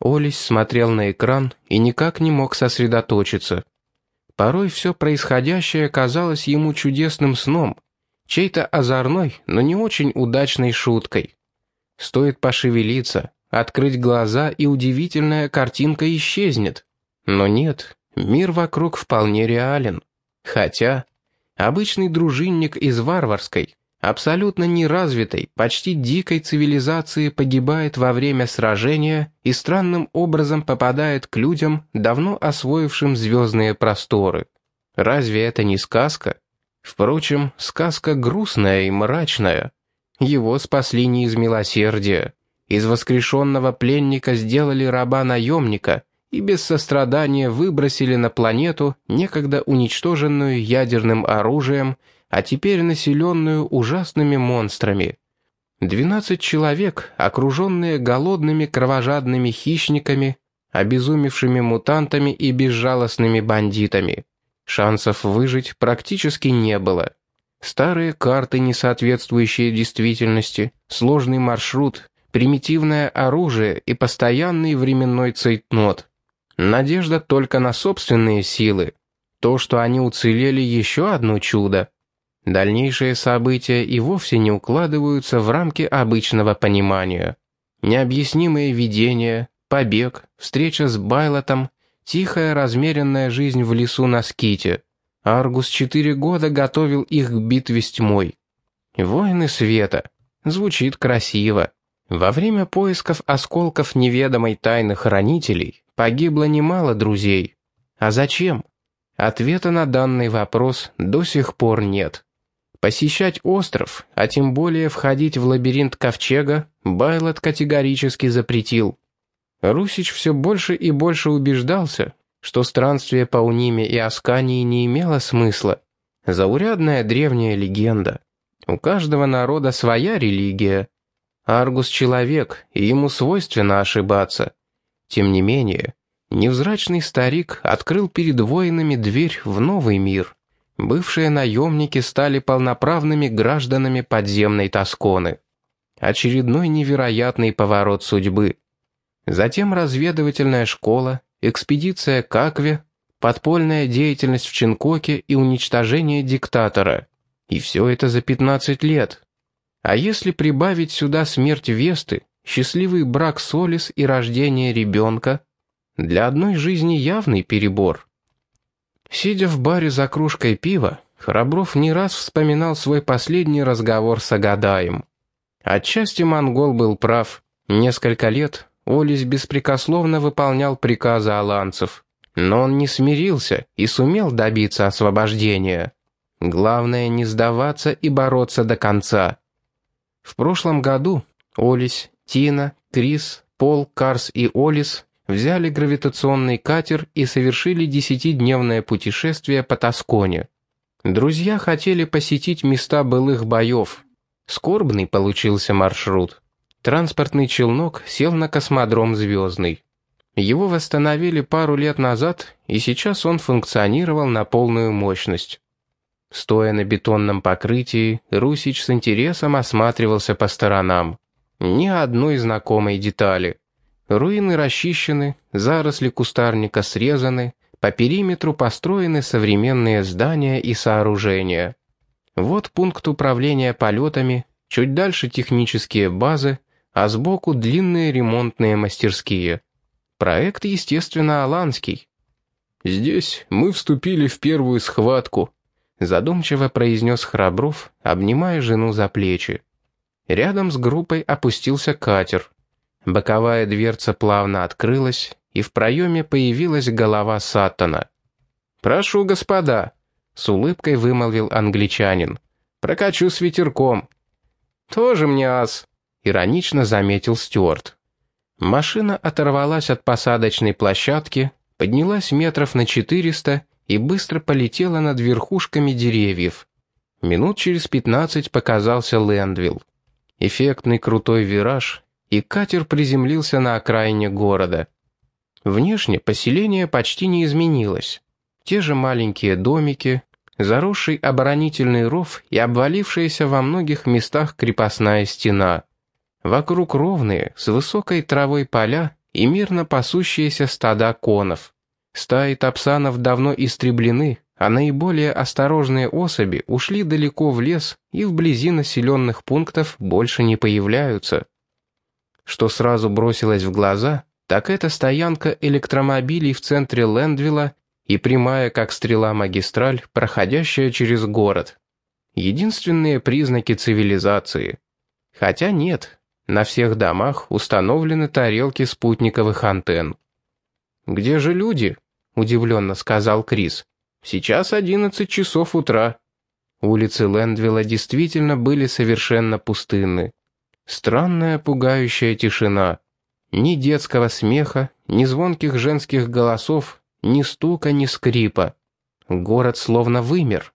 Олесь смотрел на экран и никак не мог сосредоточиться. Порой все происходящее казалось ему чудесным сном, чей-то озорной, но не очень удачной шуткой. Стоит пошевелиться, открыть глаза, и удивительная картинка исчезнет. Но нет, мир вокруг вполне реален. Хотя обычный дружинник из варварской, абсолютно неразвитой, почти дикой цивилизации погибает во время сражения и странным образом попадает к людям, давно освоившим звездные просторы. Разве это не сказка? Впрочем, сказка грустная и мрачная. Его спасли не из милосердия. Из воскрешенного пленника сделали раба-наемника и без сострадания выбросили на планету, некогда уничтоженную ядерным оружием, а теперь населенную ужасными монстрами. Двенадцать человек, окруженные голодными кровожадными хищниками, обезумевшими мутантами и безжалостными бандитами. Шансов выжить практически не было. Старые карты, не соответствующие действительности, сложный маршрут, примитивное оружие и постоянный временной цейтнот. Надежда только на собственные силы. То, что они уцелели, еще одно чудо. Дальнейшие события и вовсе не укладываются в рамки обычного понимания. Необъяснимые видения, побег, встреча с Байлотом, тихая размеренная жизнь в лесу на ските. Аргус четыре года готовил их к битве с тьмой. «Воины света». Звучит красиво. Во время поисков осколков неведомой тайны хранителей погибло немало друзей. А зачем? Ответа на данный вопрос до сих пор нет. Посещать остров, а тем более входить в лабиринт ковчега, Байлот категорически запретил. Русич все больше и больше убеждался, что странствие по Униме и Аскании не имело смысла. Заурядная древняя легенда. У каждого народа своя религия. Аргус — человек, и ему свойственно ошибаться. Тем не менее, невзрачный старик открыл перед воинами дверь в новый мир бывшие наемники стали полноправными гражданами подземной Тосконы. Очередной невероятный поворот судьбы. Затем разведывательная школа, экспедиция к Акве, подпольная деятельность в Чинкоке и уничтожение диктатора. И все это за 15 лет. А если прибавить сюда смерть Весты, счастливый брак Солис и рождение ребенка, для одной жизни явный перебор. Сидя в баре за кружкой пива, Храбров не раз вспоминал свой последний разговор с Агадаем. Отчасти монгол был прав. Несколько лет Олесь беспрекословно выполнял приказы аланцев. Но он не смирился и сумел добиться освобождения. Главное не сдаваться и бороться до конца. В прошлом году Олесь, Тина, Крис, Пол, Карс и Олис взяли гравитационный катер и совершили десятидневное путешествие по Тосконе. Друзья хотели посетить места былых боев. Скорбный получился маршрут. Транспортный челнок сел на космодром «Звездный». Его восстановили пару лет назад, и сейчас он функционировал на полную мощность. Стоя на бетонном покрытии, Русич с интересом осматривался по сторонам. Ни одной знакомой детали. Руины расчищены, заросли кустарника срезаны, по периметру построены современные здания и сооружения. Вот пункт управления полетами, чуть дальше технические базы, а сбоку длинные ремонтные мастерские. Проект, естественно, аланский. «Здесь мы вступили в первую схватку», задумчиво произнес Храбров, обнимая жену за плечи. Рядом с группой опустился катер. Боковая дверца плавно открылась, и в проеме появилась голова Саттона. «Прошу, господа», — с улыбкой вымолвил англичанин. «Прокачу с ветерком». «Тоже мне ас», — иронично заметил Стюарт. Машина оторвалась от посадочной площадки, поднялась метров на четыреста и быстро полетела над верхушками деревьев. Минут через пятнадцать показался Лэндвилл. Эффектный крутой вираж, и катер приземлился на окраине города. Внешне поселение почти не изменилось. Те же маленькие домики, заросший оборонительный ров и обвалившаяся во многих местах крепостная стена. Вокруг ровные, с высокой травой поля и мирно пасущиеся стада конов. Стаи тапсанов давно истреблены, а наиболее осторожные особи ушли далеко в лес и вблизи населенных пунктов больше не появляются. Что сразу бросилось в глаза, так это стоянка электромобилей в центре Лэндвилла и прямая, как стрела магистраль, проходящая через город. Единственные признаки цивилизации. Хотя нет, на всех домах установлены тарелки спутниковых антенн. «Где же люди?» — удивленно сказал Крис. Сейчас одиннадцать часов утра. Улицы Лэндвилла действительно были совершенно пустынны. Странная пугающая тишина. Ни детского смеха, ни звонких женских голосов, ни стука, ни скрипа. Город словно вымер.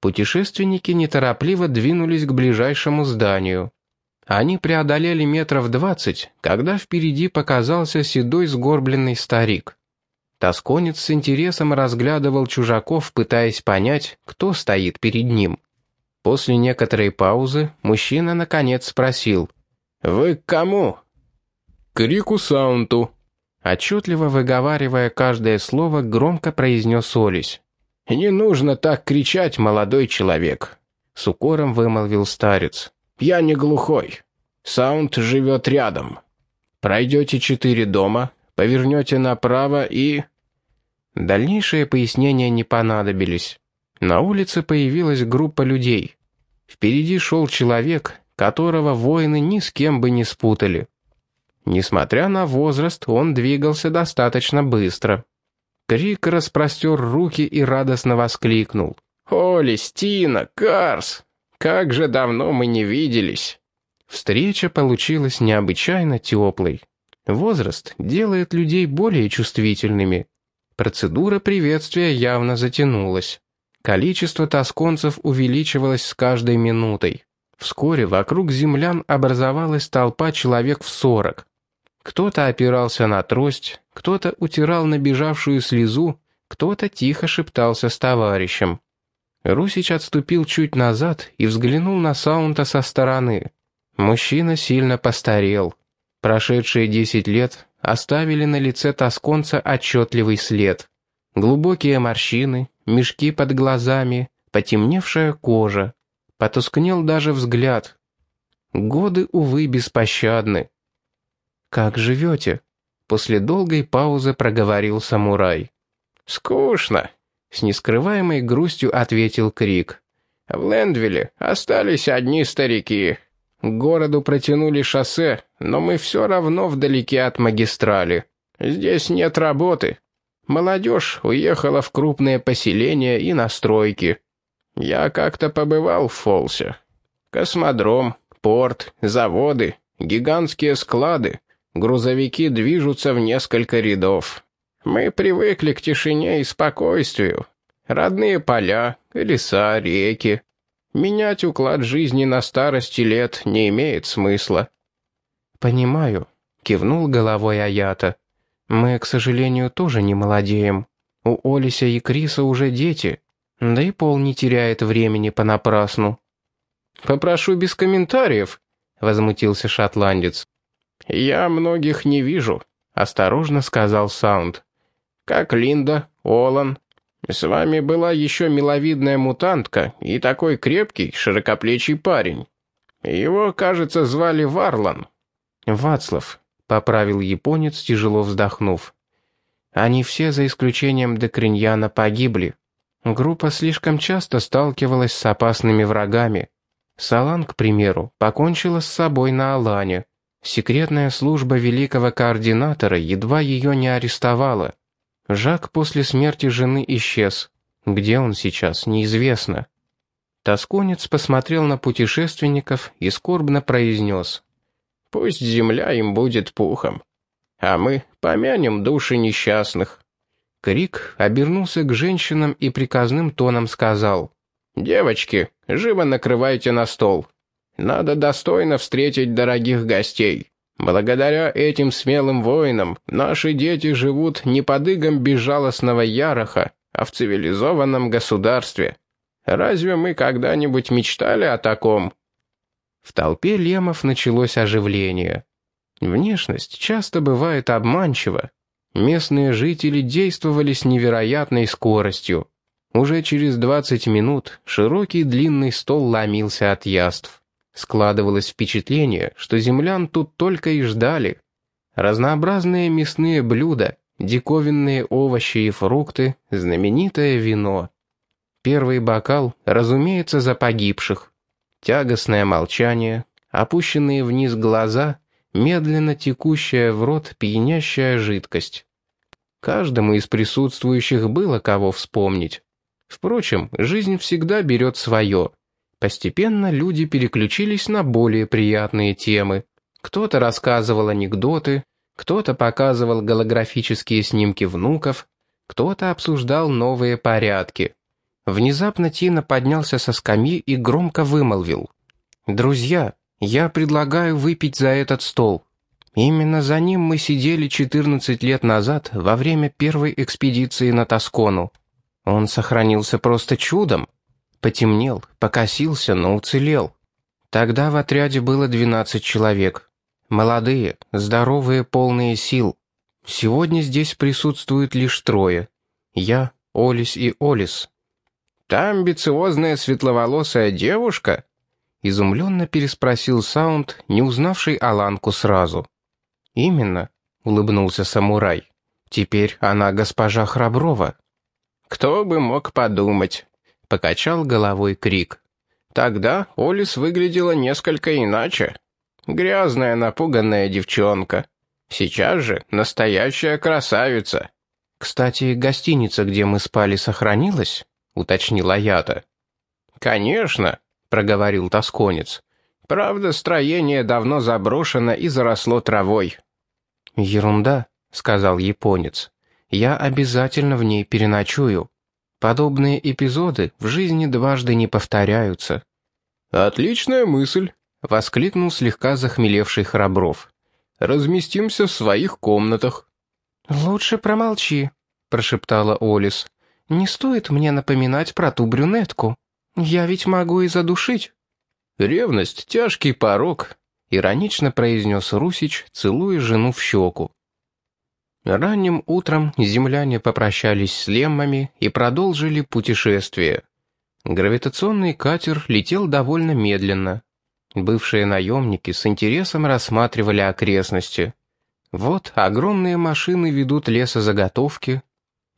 Путешественники неторопливо двинулись к ближайшему зданию. Они преодолели метров двадцать, когда впереди показался седой сгорбленный старик. Тосконец с интересом разглядывал чужаков, пытаясь понять, кто стоит перед ним. После некоторой паузы мужчина наконец спросил. «Вы к кому?» «К Рику Саунту», — отчетливо выговаривая каждое слово, громко произнес Олесь. «Не нужно так кричать, молодой человек», — с укором вымолвил старец. «Я не глухой. Саунд живет рядом. Пройдете четыре дома, повернете направо и...» Дальнейшие пояснения не понадобились. На улице появилась группа людей. Впереди шел человек, которого воины ни с кем бы не спутали. Несмотря на возраст, он двигался достаточно быстро. Крик распростер руки и радостно воскликнул. «Оли, Стина, Карс! Как же давно мы не виделись!» Встреча получилась необычайно теплой. Возраст делает людей более чувствительными. Процедура приветствия явно затянулась. Количество тосконцев увеличивалось с каждой минутой. Вскоре вокруг землян образовалась толпа человек в сорок. Кто-то опирался на трость, кто-то утирал набежавшую слезу, кто-то тихо шептался с товарищем. Русич отступил чуть назад и взглянул на Саунта со стороны. Мужчина сильно постарел. Прошедшие десять лет оставили на лице тосконца отчетливый след. Глубокие морщины, мешки под глазами, потемневшая кожа. Потускнел даже взгляд. Годы, увы, беспощадны. «Как живете?» После долгой паузы проговорил самурай. «Скучно», — с нескрываемой грустью ответил Крик. «В Лэндвилле остались одни старики». К городу протянули шоссе, но мы все равно вдалеке от магистрали. Здесь нет работы. Молодежь уехала в крупные поселения и настройки. Я как-то побывал в Фолсе. Космодром, порт, заводы, гигантские склады. Грузовики движутся в несколько рядов. Мы привыкли к тишине и спокойствию. Родные поля, леса, реки. Менять уклад жизни на старости лет не имеет смысла». «Понимаю», — кивнул головой Аята. «Мы, к сожалению, тоже не молодеем. У Олися и Криса уже дети, да и Пол не теряет времени понапрасну». «Попрошу без комментариев», — возмутился шотландец. «Я многих не вижу», — осторожно сказал Саунд. «Как Линда, Олан, с вами была еще миловидная мутантка и такой крепкий, широкоплечий парень. Его, кажется, звали Варлан». «Вацлав», — поправил японец, тяжело вздохнув. «Они все, за исключением Декриньяна, погибли. Группа слишком часто сталкивалась с опасными врагами. Салан, к примеру, покончила с собой на Алане. Секретная служба великого координатора едва ее не арестовала. Жак после смерти жены исчез. Где он сейчас, неизвестно. Тосконец посмотрел на путешественников и скорбно произнес. «Пусть земля им будет пухом, а мы помянем души несчастных». Крик обернулся к женщинам и приказным тоном сказал. «Девочки, живо накрывайте на стол. Надо достойно встретить дорогих гостей». Благодаря этим смелым воинам наши дети живут не под игом безжалостного яроха, а в цивилизованном государстве. Разве мы когда-нибудь мечтали о таком?» В толпе лемов началось оживление. Внешность часто бывает обманчива. Местные жители действовали с невероятной скоростью. Уже через 20 минут широкий длинный стол ломился от яств. Складывалось впечатление, что землян тут только и ждали. Разнообразные мясные блюда, диковинные овощи и фрукты, знаменитое вино. Первый бокал, разумеется, за погибших. Тягостное молчание, опущенные вниз глаза, медленно текущая в рот пьянящая жидкость. Каждому из присутствующих было кого вспомнить. Впрочем, жизнь всегда берет свое. Постепенно люди переключились на более приятные темы. Кто-то рассказывал анекдоты, кто-то показывал голографические снимки внуков, кто-то обсуждал новые порядки. Внезапно Тина поднялся со скамьи и громко вымолвил. «Друзья, я предлагаю выпить за этот стол. Именно за ним мы сидели 14 лет назад во время первой экспедиции на Тоскону. Он сохранился просто чудом. Потемнел, покосился, но уцелел. Тогда в отряде было 12 человек. Молодые, здоровые, полные сил. Сегодня здесь присутствуют лишь трое. Я, Олис и Олис. «Та амбициозная светловолосая девушка?» Изумленно переспросил Саунд, не узнавший Аланку сразу. «Именно», — улыбнулся самурай. «Теперь она госпожа Храброва». «Кто бы мог подумать?» — покачал головой Крик. «Тогда Олис выглядела несколько иначе. Грязная, напуганная девчонка. Сейчас же настоящая красавица». «Кстати, гостиница, где мы спали, сохранилась?» — уточнила Ята. «Конечно», — проговорил тосконец. «Правда, строение давно заброшено и заросло травой». «Ерунда», — сказал японец. Я обязательно в ней переночую. Подобные эпизоды в жизни дважды не повторяются». «Отличная мысль», — воскликнул слегка захмелевший Храбров. «Разместимся в своих комнатах». «Лучше промолчи», — прошептала Олис. «Не стоит мне напоминать про ту брюнетку. Я ведь могу и задушить». «Ревность — тяжкий порог», — иронично произнес Русич, целуя жену в щеку. Ранним утром земляне попрощались с леммами и продолжили путешествие. Гравитационный катер летел довольно медленно. Бывшие наемники с интересом рассматривали окрестности. Вот огромные машины ведут лесозаготовки.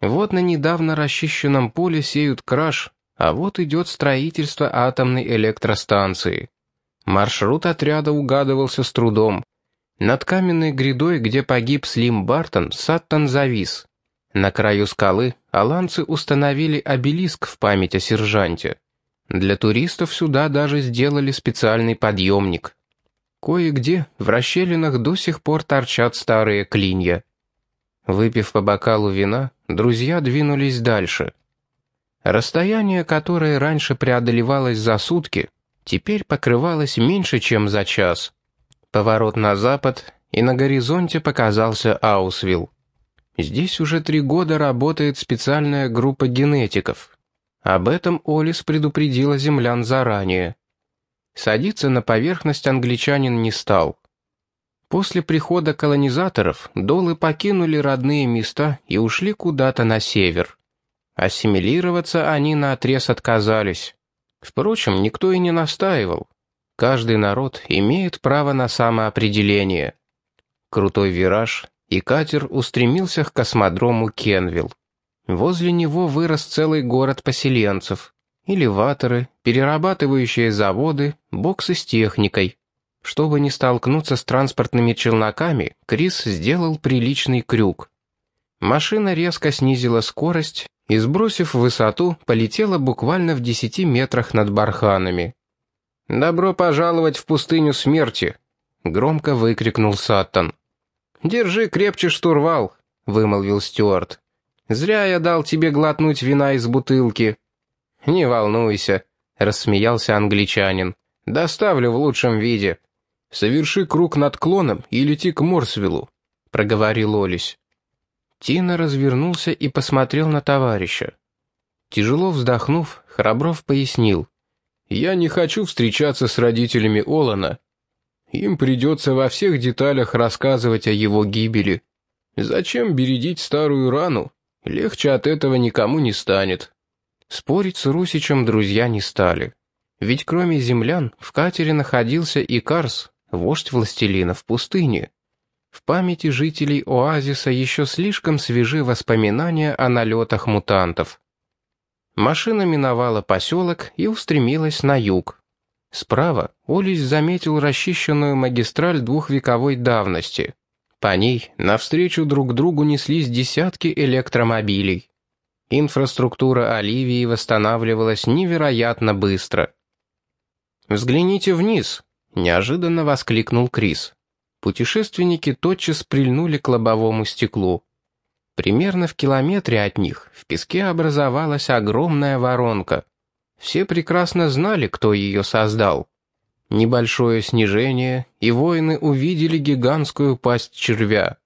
Вот на недавно расчищенном поле сеют краш, а вот идет строительство атомной электростанции. Маршрут отряда угадывался с трудом. Над каменной грядой, где погиб Слим Бартон, Саттон завис. На краю скалы аланцы установили обелиск в память о сержанте. Для туристов сюда даже сделали специальный подъемник. Кое-где в расщелинах до сих пор торчат старые клинья. Выпив по бокалу вина, друзья двинулись дальше. Расстояние, которое раньше преодолевалось за сутки, теперь покрывалось меньше, чем за час. Поворот на запад, и на горизонте показался Аусвилл. Здесь уже три года работает специальная группа генетиков. Об этом Олис предупредила землян заранее. Садиться на поверхность англичанин не стал. После прихода колонизаторов долы покинули родные места и ушли куда-то на север. Ассимилироваться они наотрез отказались. Впрочем, никто и не настаивал. Каждый народ имеет право на самоопределение. Крутой вираж, и катер устремился к космодрому Кенвилл. Возле него вырос целый город поселенцев. Элеваторы, перерабатывающие заводы, боксы с техникой. Чтобы не столкнуться с транспортными челноками, Крис сделал приличный крюк. Машина резко снизила скорость и, сбросив высоту, полетела буквально в десяти метрах над барханами. «Добро пожаловать в пустыню смерти!» — громко выкрикнул Саттон. «Держи крепче штурвал», — вымолвил Стюарт. «Зря я дал тебе глотнуть вина из бутылки». «Не волнуйся», — рассмеялся англичанин. «Доставлю в лучшем виде». «Соверши круг над клоном и лети к Морсвиллу», — проговорил Олесь. Тина развернулся и посмотрел на товарища. Тяжело вздохнув, Храбров пояснил. Я не хочу встречаться с родителями Олана». им придется во всех деталях рассказывать о его гибели. Зачем бередить старую рану? Легче от этого никому не станет. Спорить с Русичем друзья не стали. Ведь кроме землян в катере находился и Карс, вождь властелина в пустыне. В памяти жителей оазиса еще слишком свежи воспоминания о налетах мутантов. Машина миновала поселок и устремилась на юг. Справа Олесь заметил расчищенную магистраль двухвековой давности. По ней навстречу друг другу неслись десятки электромобилей. Инфраструктура Оливии восстанавливалась невероятно быстро. «Взгляните вниз!» — неожиданно воскликнул Крис. Путешественники тотчас прильнули к лобовому стеклу. Примерно в километре от них в песке образовалась огромная воронка. Все прекрасно знали, кто ее создал. Небольшое снижение, и воины увидели гигантскую пасть червя.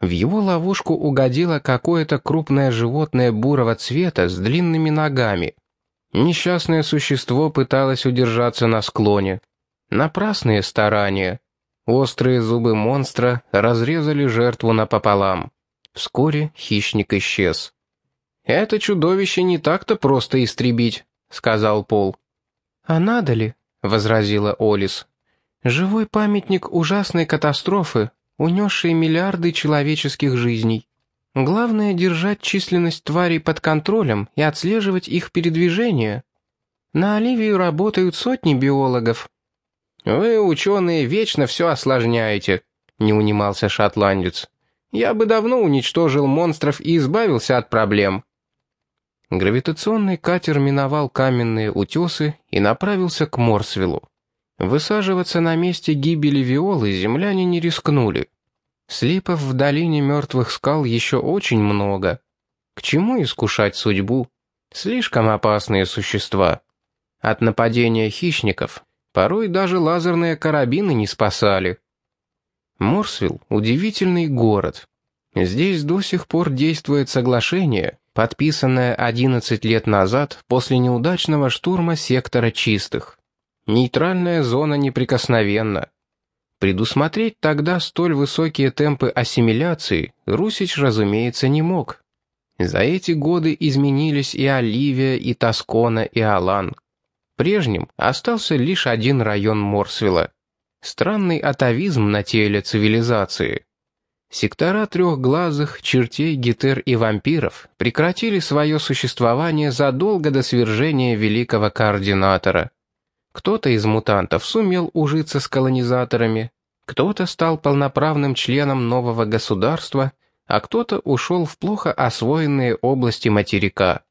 В его ловушку угодило какое-то крупное животное бурого цвета с длинными ногами. Несчастное существо пыталось удержаться на склоне. Напрасные старания. Острые зубы монстра разрезали жертву напополам. Вскоре хищник исчез. «Это чудовище не так-то просто истребить», — сказал Пол. «А надо ли?» — возразила Олис. «Живой памятник ужасной катастрофы, унесшей миллиарды человеческих жизней. Главное — держать численность тварей под контролем и отслеживать их передвижение. На Оливию работают сотни биологов, «Вы, ученые, вечно все осложняете», — не унимался шотландец. «Я бы давно уничтожил монстров и избавился от проблем». Гравитационный катер миновал каменные утесы и направился к Морсвиллу. Высаживаться на месте гибели Виолы земляне не рискнули. Слипов в долине мертвых скал еще очень много. К чему искушать судьбу? Слишком опасные существа. От нападения хищников Порой даже лазерные карабины не спасали. Морсвилл — удивительный город. Здесь до сих пор действует соглашение, подписанное 11 лет назад после неудачного штурма сектора чистых. Нейтральная зона неприкосновенна. Предусмотреть тогда столь высокие темпы ассимиляции Русич, разумеется, не мог. За эти годы изменились и Оливия, и Тоскона, и Алан. Прежним остался лишь один район Морсвилла. Странный атовизм на теле цивилизации. Сектора трехглазых, чертей, гетер и вампиров прекратили свое существование задолго до свержения великого координатора. Кто-то из мутантов сумел ужиться с колонизаторами, кто-то стал полноправным членом нового государства, а кто-то ушел в плохо освоенные области материка.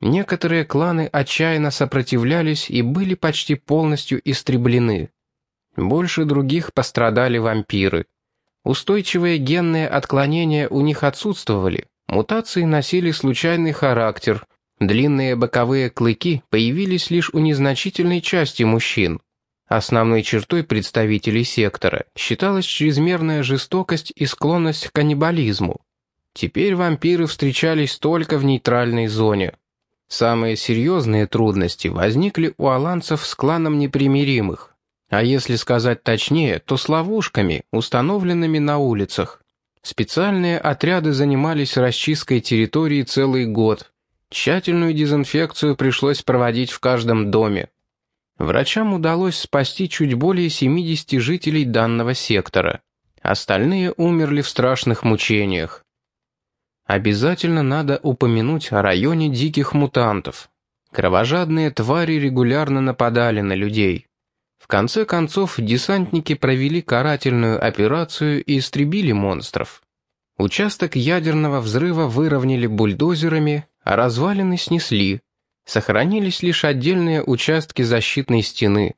Некоторые кланы отчаянно сопротивлялись и были почти полностью истреблены. Больше других пострадали вампиры. Устойчивые генные отклонения у них отсутствовали, мутации носили случайный характер, длинные боковые клыки появились лишь у незначительной части мужчин. Основной чертой представителей сектора считалась чрезмерная жестокость и склонность к каннибализму. Теперь вампиры встречались только в нейтральной зоне. Самые серьезные трудности возникли у аланцев с кланом непримиримых. А если сказать точнее, то с ловушками, установленными на улицах. Специальные отряды занимались расчисткой территории целый год. Тщательную дезинфекцию пришлось проводить в каждом доме. Врачам удалось спасти чуть более 70 жителей данного сектора. Остальные умерли в страшных мучениях. Обязательно надо упомянуть о районе диких мутантов. Кровожадные твари регулярно нападали на людей. В конце концов, десантники провели карательную операцию и истребили монстров. Участок ядерного взрыва выровняли бульдозерами, а развалины снесли. Сохранились лишь отдельные участки защитной стены.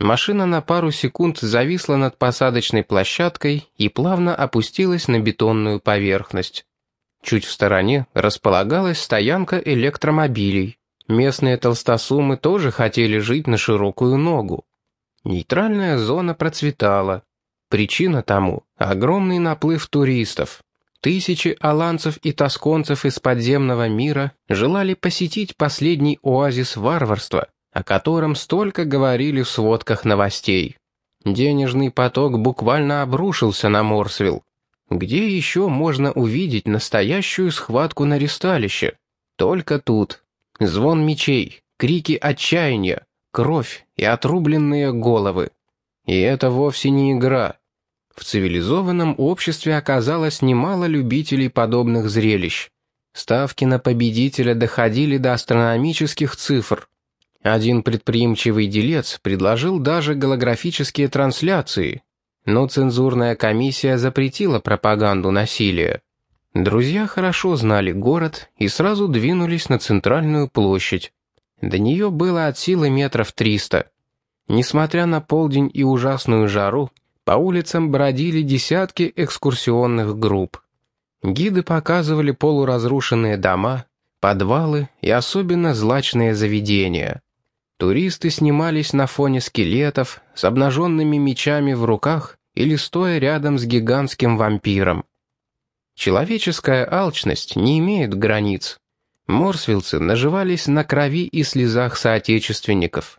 Машина на пару секунд зависла над посадочной площадкой и плавно опустилась на бетонную поверхность. Чуть в стороне располагалась стоянка электромобилей. Местные толстосумы тоже хотели жить на широкую ногу. Нейтральная зона процветала. Причина тому — огромный наплыв туристов. Тысячи аланцев и тосконцев из подземного мира желали посетить последний оазис варварства, о котором столько говорили в сводках новостей. Денежный поток буквально обрушился на Морсвилл. Где еще можно увидеть настоящую схватку на ресталище? Только тут. Звон мечей, крики отчаяния, кровь и отрубленные головы. И это вовсе не игра. В цивилизованном обществе оказалось немало любителей подобных зрелищ. Ставки на победителя доходили до астрономических цифр. Один предприимчивый делец предложил даже голографические трансляции, но цензурная комиссия запретила пропаганду насилия. Друзья хорошо знали город и сразу двинулись на центральную площадь. До нее было от силы метров триста. Несмотря на полдень и ужасную жару, по улицам бродили десятки экскурсионных групп. Гиды показывали полуразрушенные дома, подвалы и особенно злачные заведения. Туристы снимались на фоне скелетов с обнаженными мечами в руках или стоя рядом с гигантским вампиром. Человеческая алчность не имеет границ. Морсвилцы наживались на крови и слезах соотечественников.